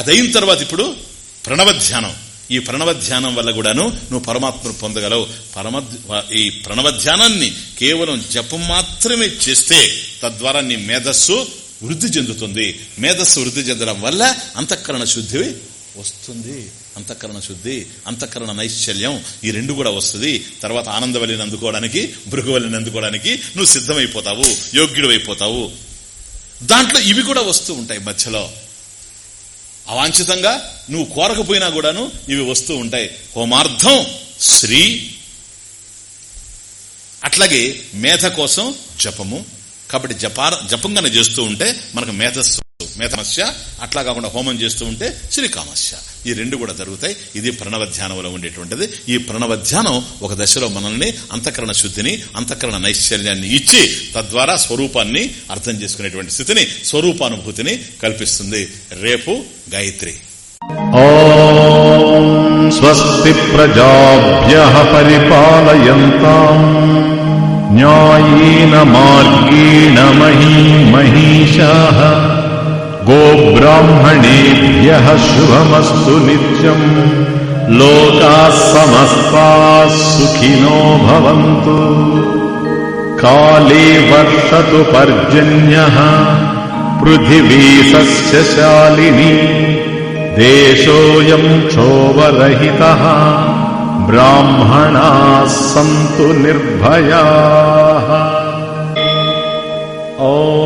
అదైన తర్వాత ఇప్పుడు ప్రణవ ధ్యానం ఈ ప్రణవ ధ్యానం వల్ల కూడాను నువ్వు పరమాత్మను పొందగలవు. పరమ ఈ ప్రణవ ధ్యానాన్ని కేవలం జపం మాత్రమే చేస్తే తద్వారా నీ మేధస్సు వృద్ధి చెందుతుంది. మేధస్సు వృద్ధి చెందడం వల్ల అంతఃకరణ శుద్ధి వస్తుంది. అంతఃకరణ శుద్ధి అంతఃకరణ నైశ్చల్యం ఈ రెండు కూడా వస్తుంది. తర్వాత ఆనందవల్లిని అందుకోవడానికి భృగువల్లిని అందుకోవడానికి నువ్వు సిద్ధమైపోతావు యోగ్యుడు అయిపోతావు. దాంట్లో ఇవి కూడా వస్తూ ఉంటాయి మధ్యలో. అవాంఛితంగా నువ్వు కోరకపోయినా కూడాను ఇవి వస్తూ ఉంటాయి. హోమార్థం శ్రీ. అట్లాగే మేధ కోసం జపము. కాబట్టి జపార జపంగానే చేస్తూ ఉంటే మనకు మేధస్సు మేధమస్య. అట్లా కాకుండా హోమం చేస్తూ ఉంటే శ్రీకామస్య. ఈ రెండు కూడా జరుగుతాయి. ఇది ప్రణవ ధ్యానంలో ఉండేటువంటిది. ఈ ప్రణవ ధ్యానం ఒక దశలో మనల్ని అంతఃకరణ శుద్ధిని అంతఃకరణ నైశ్చర్యాన్ని ఇచ్చి తద్వారా స్వరూపాన్ని అర్థం చేసుకునేటువంటి స్థితిని స్వరూపానుభూతిని కల్పిస్తుంది. రేపు గాయత్రి. స్వస్తి ప్రజాభ్య పరిపాలయంతా. న్యాయేన మార్గేణ మహీ మహిషా गोब्राह्मणेभ्यः शुभमस्तु नित्यम्। लोकाः समस्ताः सुखिनो भवन्तु। काले वर्षतु पर्जन्यः पृथिवी सस्यशालिनी देशोऽयम् क्षोभरहितः ब्राह्मणाः सन्तु निर्भयाः। ॐ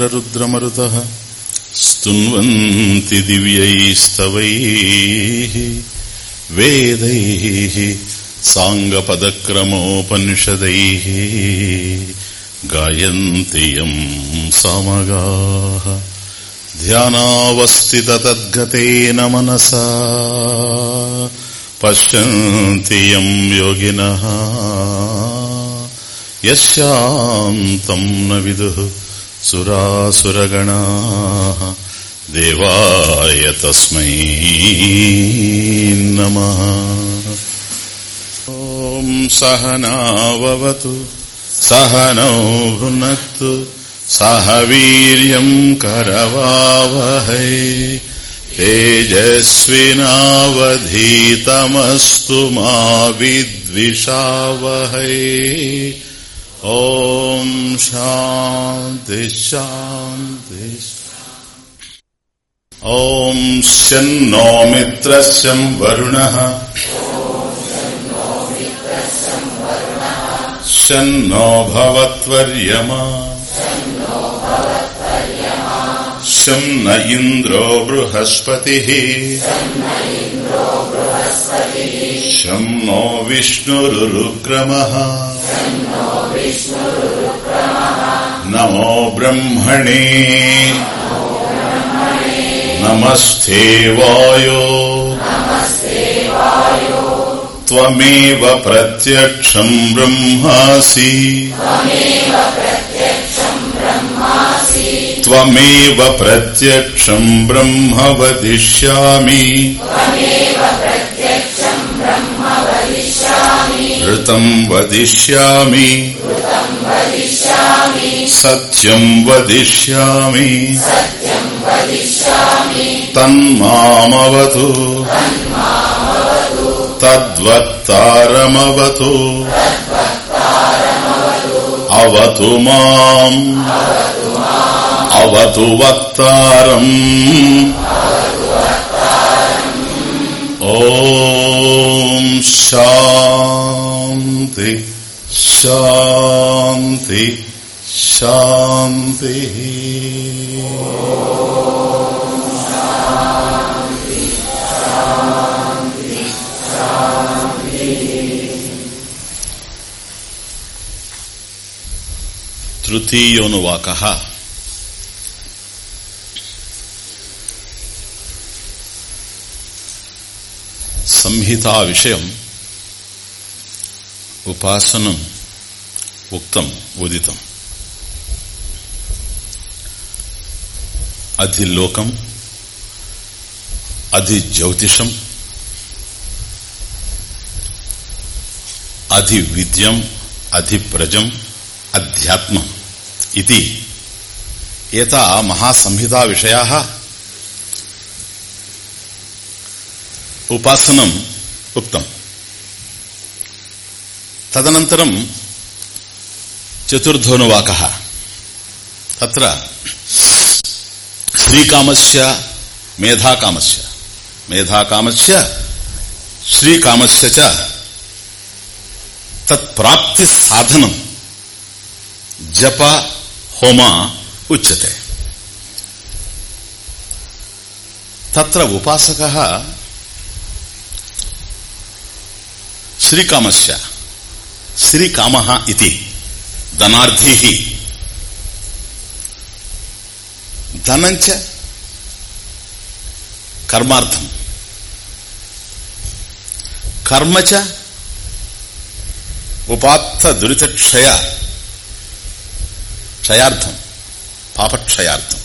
वरुणीन्द्ररुद्रमरुतः स्तुन्वन्ति दिव्यैस्तवैः वेदैः साङ्गपदक्रमोपनिषदैः गायन्ति यम् सामगाः ध्यानावस्थिततद्गतेन मनसा पश्यन्ति यम् योगिनः यस्यान्तम् न विदुः सुरासुरगणाः देवाय तस्मै नमः ॐ सहनाववतु सहनौ भुनक्तु सह वीर्यम् करवावहै तेजस्विनावधीतमस्तु मा विद्विषावहै ओम शांति शांति ओम शो मित्र वरुण शो भवत्वर्यमा शं न इन्द्रो बृहस्पतिः शं नो विष्णुरुक्रमः नमो ब्रह्मणे। नमस्ते वायो त्वमेव प्रत्यक्षम् ब्रह्मासि। त्वमेव प्रत्यक्षम् ब्रह्म वदिष्यामि। ఋతం వదిష్యామి సత్యం వదిష్యామి తన్మామవతు తద్వత్తారమవతు అవతు మాం అవతు వక్తారం Om Shanti Shanti Shanti. Om సంహితా విషయం ఉపాసనం ఉక్తం ఉదితం. అధి లోకం అధి జ్యోతిషం అధి విద్యం అధి ప్రజం అధ్యాత్మం. ఇది ఏతా మహాసంహితా విషయా ఉపాసనం ఉక్తం తదనంతరం చతుర్థోనువాక తత్ర శ్రీకామస్య మేధాకామస్య మేధాకామస్య శ్రీకామస్య చ తత్ప్రాప్తి సాధనం జప హోమ ఉచ్యతే తత్ర శ్రీకామస్య శ్రీకామ ఇది ధనార్థి ధనంచ కర్మార్థం కర్మచ ఉపాత్త దురితక్షయ క్షయార్థం పాపక్షయార్థం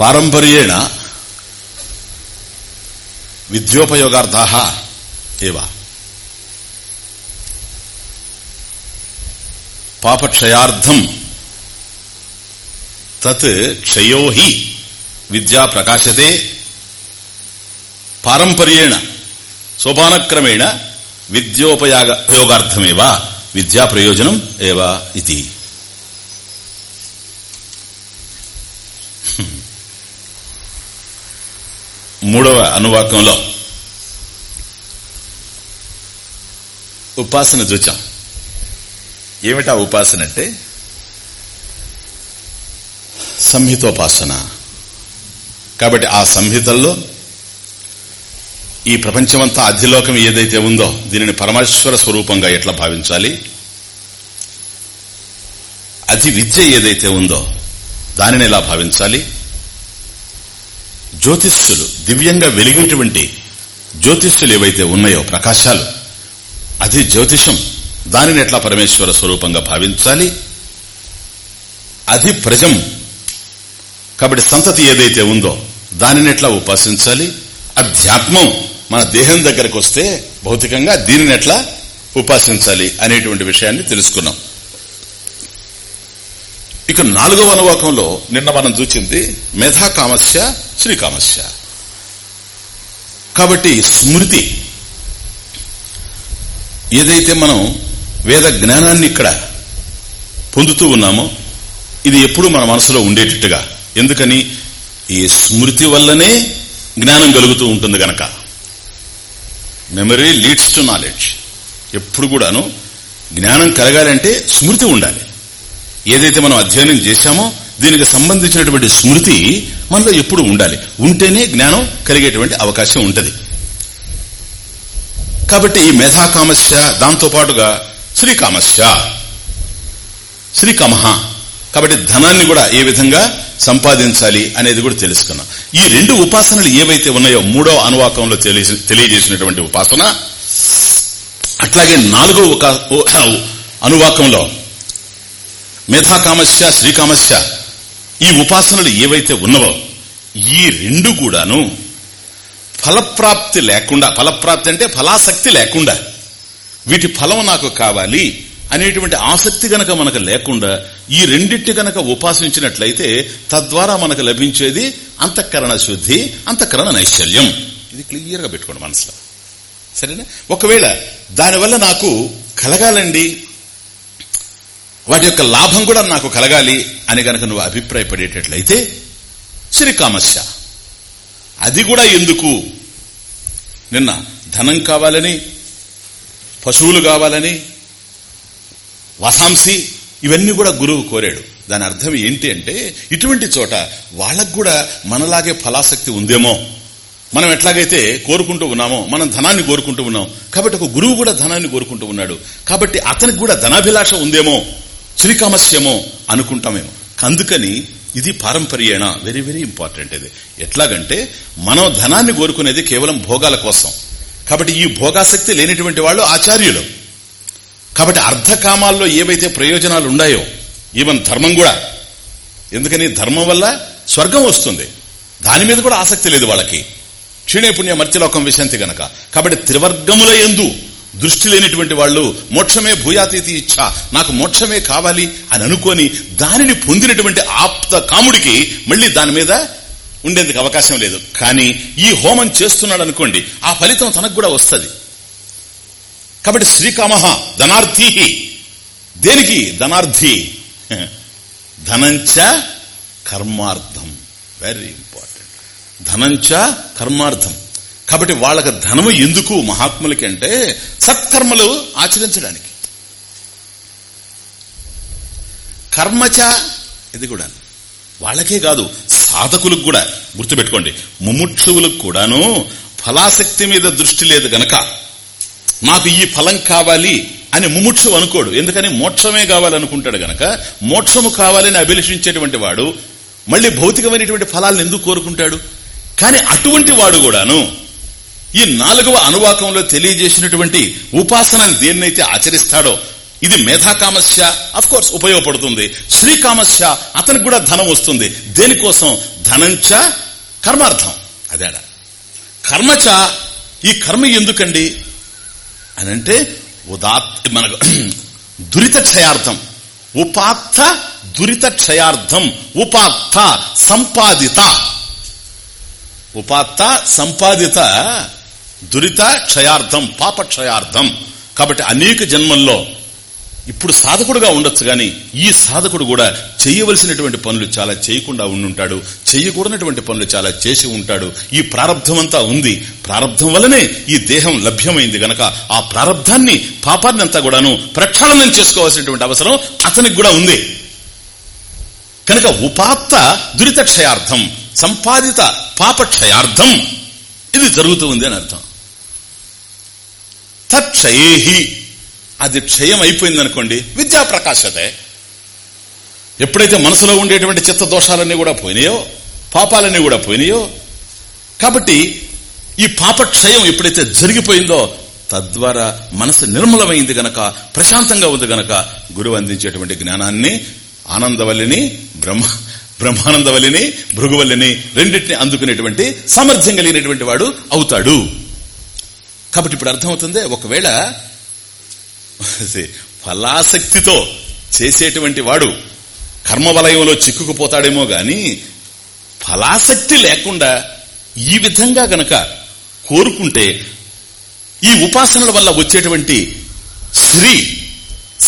పారంపర్యేణ విద్యోపయోగార్థా ఏవ పాపక్షయార్థం తత్ క్షయో హి విద్యా ప్రకాశతే పారంపర్యేణ సోపానక్రమేణ విద్యోపయోగార్థమేవ విద్యా ప్రయోజనం ఏవా ఇది మూడవ అనువాకంలో ఉపాసన చూచాం ఏమిటా ఉపాసన అంటే? సంహితోపాసన. కాబట్టి ఆ సంహితల్లో ఈ ప్రపంచమంతా అధిలోకం ఏదైతే ఉందో దీనిని పరమేశ్వర స్వరూపంగా ఎట్లా భావించాలి? అధి విద్య ఏదైతే ఉందో దానిని ఎలా భావించాలి? జ్యోతిష్యులు దివ్యంగా వెలిగేటువంటి జ్యోతిష్యులు ఏవైతే ఉన్నాయో ప్రకాశాలు అది జ్యోతిషం. దానిని ఎట్లా పరమేశ్వర స్వరూపంగా భావించాలి? అది ప్రజం. కాబట్టి సంతతి ఏదైతే ఉందో దానిని ఎట్లా ఉపాసించాలి? అధ్యాత్మం మన దేహం దగ్గరకు వస్తే భౌతికంగా దీనిని ఎట్లా ఉపాసించాలి అనేటువంటి విషయాన్ని తెలుసుకున్నాం. ఇక నాలుగవ అనువాకంలో నిన్న మనం చూచింది మేధాకామస్య శ్రీకామస్య కాబట్టి స్మృతి. ఏదైతే మనం వేద జ్ఞానాన్ని ఇక్కడ పొందుతూ ఉన్నామో ఇది ఎప్పుడు మన మనసులో ఉండేటట్టుగా. ఎందుకని? ఈ స్మృతి వల్లనే జ్ఞానం కలుగుతూ ఉంటుంది గనక. మెమరీ లీడ్స్ టు నాలెడ్జ్ ఎప్పుడు కూడాను జ్ఞానం కలగాలంటే స్మృతి ఉండాలి. ఏదైతే మనం అధ్యయనం చేశామో దీనికి సంబంధించినటువంటి స్మృతి మనలో ఎప్పుడు ఉండాలి. ఉంటేనే జ్ఞానం కలిగేటువంటి అవకాశం ఉంటుంది. కాబట్టి ఈ మేధాకామస్య దాంతో పాటుగా శ్రీకామస్య. శ్రీకామహ. కాబట్టి ధనాన్ని కూడా ఏ విధంగా సంపాదించాలి అనేది కూడా తెలుసుకున్నాం. ఈ రెండు ఉపాసనలు ఏవైతే ఉన్నాయో మూడో అనువాకంలో తెలియ- తెలియజేసినటువంటి ఉపాసన అట్లాగే నాలుగో ఒక అనువాకంలో మేధాకామస్య శ్రీకామస్య ఈ ఉపాసనలు ఏవైతే ఉన్నవో ఈ రెండు కూడాను ఫలప్రాప్తి లేకుండా ఫలప్రాప్తి అంటే ఫలాసక్తి లేకుండా వీటి ఫలం నాకు కావాలి అనేటువంటి ఆసక్తి గనక మనకు లేకుండా ఈ రెండింటి గనక ఉపాసించినట్లయితే తద్వారా మనకు లభించేది అంతఃకరణ శుద్ధి అంతఃకరణ నైశల్యం. ఇది క్లియర్గా పెట్టుకోండి మనసులో. సరేనా? ఒకవేళ దానివల్ల నాకు కలగాలండి వాటి యొక్క లాభం కూడా నాకు కలగాలి అని గనక నువ్వు అభిప్రాయపడేటట్లయితే శ్రీకామస్య అది కూడా ఎందుకు? నిన్న ధనం కావాలని పశువులు కావాలని వసాంసి ఇవన్నీ కూడా గురువు కోరాడు. దాని అర్థం ఏంటి అంటే ఇటువంటి చోట వాళ్ళకు కూడా మనలాగే ఫలాసక్తి ఉందేమో? మనం ఎట్లాగైతే కోరుకుంటూ ఉన్నామో మనం ధనాన్ని కోరుకుంటూ ఉన్నాం కాబట్టి ఒక గురువు కూడా ధనాన్ని కోరుకుంటూ ఉన్నాడు. కాబట్టి అతనికి కూడా ధనాభిలాష ఉందేమో? త్రికమస్యమో అనుకుంటామేమో అందుకని ఇది పారంపర్యేణ వెరీ వెరీ ఇంపార్టెంట్ ఇది. ఎట్లాగంటే మనం ధనాన్ని కోరుకునేది కేవలం భోగాల కోసం. కాబట్టి ఈ భోగాసక్తి లేనిటువంటి వాళ్ళు ఆచార్యులు. కాబట్టి అర్ధకామాల్లో ఏవైతే ప్రయోజనాలు ఉన్నాయో ఈవెన్ ధర్మం కూడా. ఎందుకని? ధర్మం వల్ల స్వర్గం వస్తుంది. దాని మీద కూడా ఆసక్తి లేదు వాళ్ళకి. క్షీణే పుణ్య మర్త్యలోకం విశాంతి గనక. కాబట్టి త్రివర్గముల ఎందు దృష్టి లేనిటువంటి వాళ్ళు మోక్షమే భూయాతీతి ఇచ్చ నాకు మోక్షమే కావాలి అని అనుకొని దానిని పొందినటువంటి ఆప్త కాముడికి మళ్ళీ దాని మీద ఉండేందుకు అవకాశం లేదు. కానీ ఈ హోమం చేస్తున్నాడు అనుకోండి ఆ ఫలితం తనకు కూడా వస్తుంది. కాబట్టి శ్రీకామ ధనార్థి దేనికి ధనార్థి ధనంచ కర్మార్థం. Very important ధనంచ కర్మార్థం. కాబట్టి వాళ్ళకి ధనము ఎందుకు మహాత్ములకి అంటే సత్కర్మలు ఆచరించడానికి. కర్మచ ఇది కూడా. వాళ్ళకే కాదు సాధకులకు కూడా గుర్తుపెట్టుకోండి. ముముక్షువులకు కూడాను ఫలాసక్తి మీద దృష్టి లేదు గనక. నాకు ఈ ఫలం కావాలి అని ముముక్షు అనుకోడు. ఎందుకని? మోక్షమే కావాలనుకుంటాడు గనక. మోక్షము కావాలని అభిలషించేటువంటి వాడు మళ్ళీ భౌతికమైనటువంటి ఫలాలను ఎందుకు కోరుకుంటాడు? కానీ అటువంటి వాడు కూడాను ఈ నాలుగవ అనువాకంలో తెలియజేసినటువంటి ఉపాసన దేన్నైతే ఆచరిస్తాడో ఇది మేధాకామస్య అఫ్ కోర్స్ ఉపయోగపడుతుంది. శ్రీకామస్య అతనికి కూడా ధనం వస్తుంది. దేనికోసం? ధనంచ కర్మార్థం. అదేడ కర్మచ ఈ కర్మ ఎందుకండి? అని అంటే ఉదాత్ మనకు దురిత క్షయార్థం. ఉపాత్త దురిత క్షయార్థం. ఉపాత్త సంపాదిత. ఉపాత్త సంపాదిత దురిత క్షయార్థం పాప క్షయార్థం కాబట్టి అనేక జన్మల్లో ఇప్పుడు సాధకుడుగా ఉండొచ్చు గాని ఈ సాధకుడు కూడా చేయవలసినటువంటి పనులు చాలా చేయకుండా ఉండుంటాడు. చేయకూడనటువంటి పనులు చాలా చేసి ఉంటాడు. ఈ ప్రారంధమంతా ఉంది. ప్రారంధం వల్లనే ఈ దేహం లభ్యమైంది గనక ఆ ప్రారంధాన్ని పాపాన్ని అంతా కూడాను ప్రక్షాళనం చేసుకోవాల్సినటువంటి అవసరం అతనికి కూడా ఉంది. కనుక ఉపాప్త దురిత క్షయార్థం సంపాదిత పాపక్షయార్థం. ఇది జరుగుతూ ఉంది అని అర్థం. తక్షయేహి అది క్షయం అయిపోయింది అనుకోండి విద్యా ప్రకాశతే ఎప్పుడైతే మనసులో ఉండేటువంటి చిత్త దోషాలన్నీ కూడా పోయినాయో పాపాలన్నీ కూడా పోయినాయో కాబట్టి ఈ పాపక్షయం ఎప్పుడైతే జరిగిపోయిందో తద్వారా మనసు నిర్మలమైంది గనక ప్రశాంతంగా ఉంది గనక గురువు అందించేటువంటి జ్ఞానాన్ని ఆనందవల్లిని బ్రహ్మ బ్రహ్మానందవల్లిని భృగువల్లిని రెండింటిని అందుకునేటువంటి సామర్థ్యం కలిగినటువంటి వాడు అవుతాడు. కాబట్టి ఇప్పుడు అర్థమవుతుంది ఒకవేళ ఫలాసక్తితో చేసేటువంటి వాడు కర్మవలయంలో చిక్కుకుపోతాడేమో గాని ఫలాసక్తి లేకుండా ఈ విధంగా గనక కోరుకుంటే ఈ ఉపాసనల వల్ల వచ్చేటువంటి శ్రీ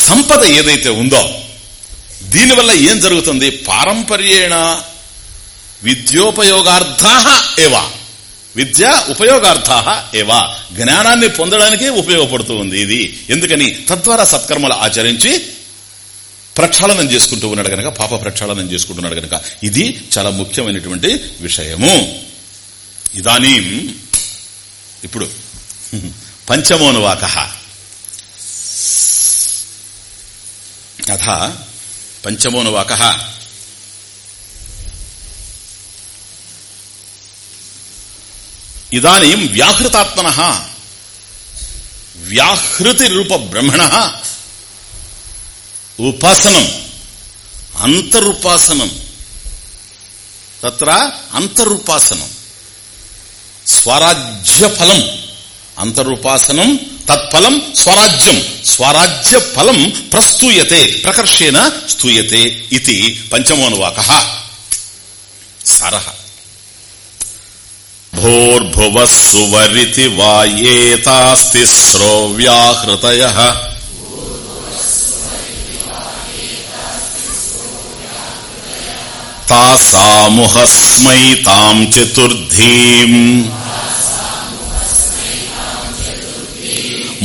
సంపద ఏదైతే ఉందో దీనివల్ల ఏం జరుగుతుంది? పారంపర్యేణ విద్యోపయోగార్థ ఏవా. విద్య ఉపయోగార్థ ఏవా. జ్ఞానాన్ని పొందడానికే ఉపయోగపడుతూ ఉంది ఇది. ఎందుకని? తద్వారా సత్కర్మలు ఆచరించి ప్రక్షాళనం చేసుకుంటూ ఉన్నాడు గనక పాప ప్రక్షాళనం చేసుకుంటున్నాడు గనక. ఇది చాలా ముఖ్యమైనటువంటి విషయము. ఇదానీ ఇప్పుడు పంచమోనువాక. అథ పంచమోనువాక. ఇదానీం వ్యాహృతాత్మన. వ్యాహృతి రూప బ్రహ్మణ ఉపాసనం. అంతరుపాసనం. తత్ర అంతరుపాసనం. స్వరాజ్య ఫలం అంతరుపాసనం తత్ఫలం స్వరాజ్యం. స్వరాజ్య ఫలం ప్రస్తూయతే ప్రకర్షేణ స్తూయతే ఇది పంచమోనువాక. సారహ. భోర్భువ సువరితి వాయేతాస్తి శ్రోవ్యాహృతయ తాసాముహస్మై తాం చతుర్థీం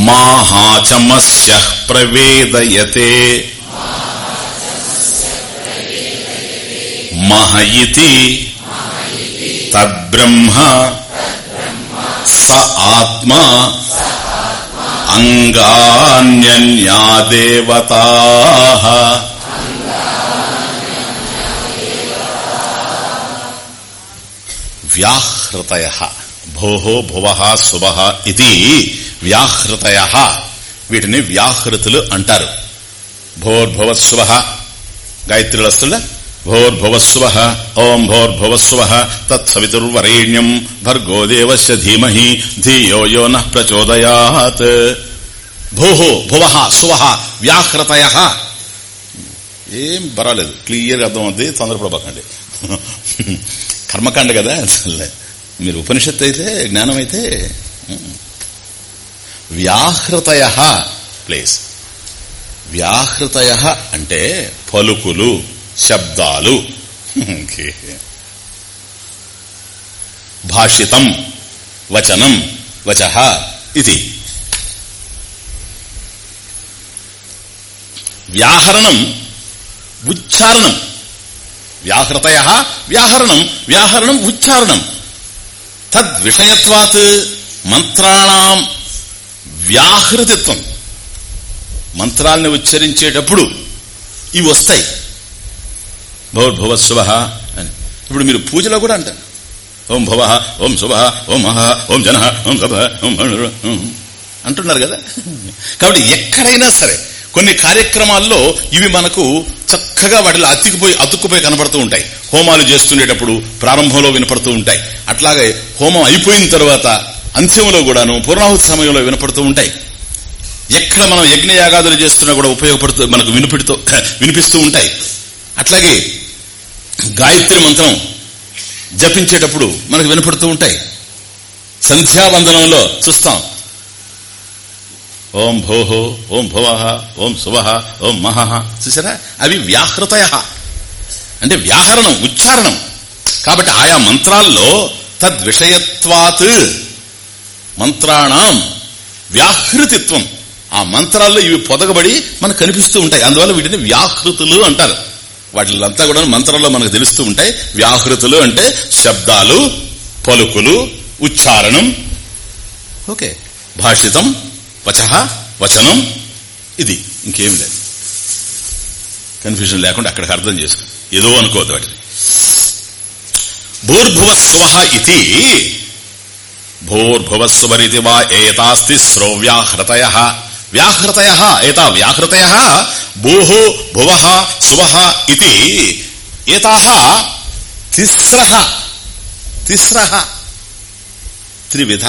మాహాచమస్య ప్రవేదయతే మహ ఇతి తద్బ్రహ్మ స ఆత్మా అంగాన్యన్యా దేవతా వ్యాహృతయ భోహో భువ శుభ ఇది వ్యాహృతయ. వీటిని వ్యాహృతులు అంటారు. భోర్భువస్వ గాయత్రులు వస్తుందా? భోర్భువస్వ ఓం భోర్భువస్వ తత్సవితుర్వరేణ్యం భర్గో దేవస్య ధీమహి ధియో యో న ప్రచోదయాత్ భోహో భువ సువ వ్యాహృతయ ఏం పర్వాలేదు. క్లియర్గా అర్థమవుతుంది తొందరపడబోకండి కర్మకాండ కదా మీరు ఉపనిషత్తు అయితే జ్ఞానం అయితే వ్యాహృతయ ప్లేస్ వ్యాహృతయ అంటే పలుకులు. శబ్దాలు. భాషితం వచనం వచ ఇది. వ్యాహరణం ఉచ్చారణం. వ్యాహృతయ వ్యాహరణం వ్యాహరణం ఉచ్చారణం. తద్విషయత్వాత్ మంత్రాణం వ్యాహృతిత్వం. మంత్రాల్ని ఉచ్చరించేటప్పుడు ఇవి వస్తాయి. భవద్భువస్వ అని. ఇప్పుడు మీరు పూజలో కూడా అంటారు. ఓం భవ ఓం శుభ ఓం మహ ఓం జన ఓం గభ ఓం అంటున్నారు కదా. కాబట్టి ఎక్కడైనా సరే కొన్ని కార్యక్రమాల్లో ఇవి మనకు చక్కగా వాటిలో అతికిపోయి అతుక్కుపోయి కనపడుతూ ఉంటాయి. హోమాలు చేస్తుండేటప్పుడు ప్రారంభంలో వినపడుతూ ఉంటాయి. అట్లాగే హోమం అయిపోయిన తర్వాత అంత్యంలో కూడాను పూర్ణాహుతి సమయంలో వినపడుతూ ఉంటాయి. ఎక్కడ మనం యజ్ఞయాగాదులు చేస్తున్నా కూడా ఉపయోగపడుతూ మనకు వినిపిడుతూ వినిపిస్తూ ఉంటాయి. అట్లాగే గాయత్రి మంత్రం జపించేటప్పుడు మనకు వినపడుతూ ఉంటాయి. సంధ్యావందనంలో చూస్తాం. ఓం భోహో ఓం భువ ఓం శువహ ఓం మహహ చూసారా? అవి వ్యాహృతయ. అంటే వ్యాహరణం ఉచ్చారణం. కాబట్టి ఆయా మంత్రాల్లో తద్విషయత్వాత్ మంత్రాణం వ్యాహృతిత్వం. ఆ మంత్రాల్లో ఇవి పొదగబడి మనకు కనిపిస్తూ ఉంటాయి. అందువల్ల వీటిని వ్యాహృతులు అంటారు. వాటిలంతా కూడా మంత్రాల్లో మనకు తెలుస్తూ ఉంటాయి. వ్యాహృతులు అంటే శబ్దాలు పలుకులు ఉచ్చారణం. ఓకే. భాషితం వచహ వచనం. ఇది. ఇంకేం లేదు. కన్ఫ్యూజన్ లేకుండా అక్కడికి అర్థం చేసుకో. ఏదో అనుకోవద్దు వాటిని. భూర్భువస్వ ఇది భూర్భువస్వరితి వా ఏతాస్తి శ్రోవ్యాహృతయ. వ్యాహృతయ ఏతా వ్యాహృతయ. భూః భువ శువ ఇది ఏతా తిస్ర తిస్ర త్రివిధ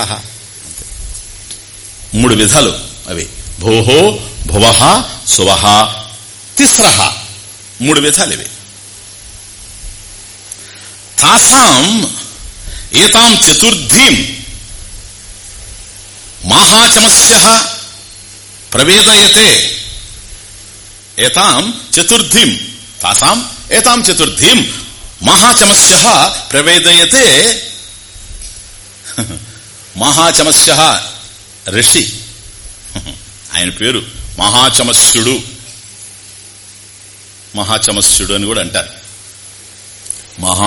మూడు విధాలు అవి. భూహో భువ శువ తిస్ర. మూడు విధాలు ఇవి. తాసాం ఏతాం చతుర్థీం మాహాచమస్య ప్రవేదయతే ఏతాం చతుర్థీం తాసాం ఏతాం చతుర్థీం మహాచమస్య ప్రవేదయతే. మహాచమస్య ఋషి. ఆయన పేరు మహాచమస్యుడు. మహాచమస్యుడు అని కూడా అంటారు. మహా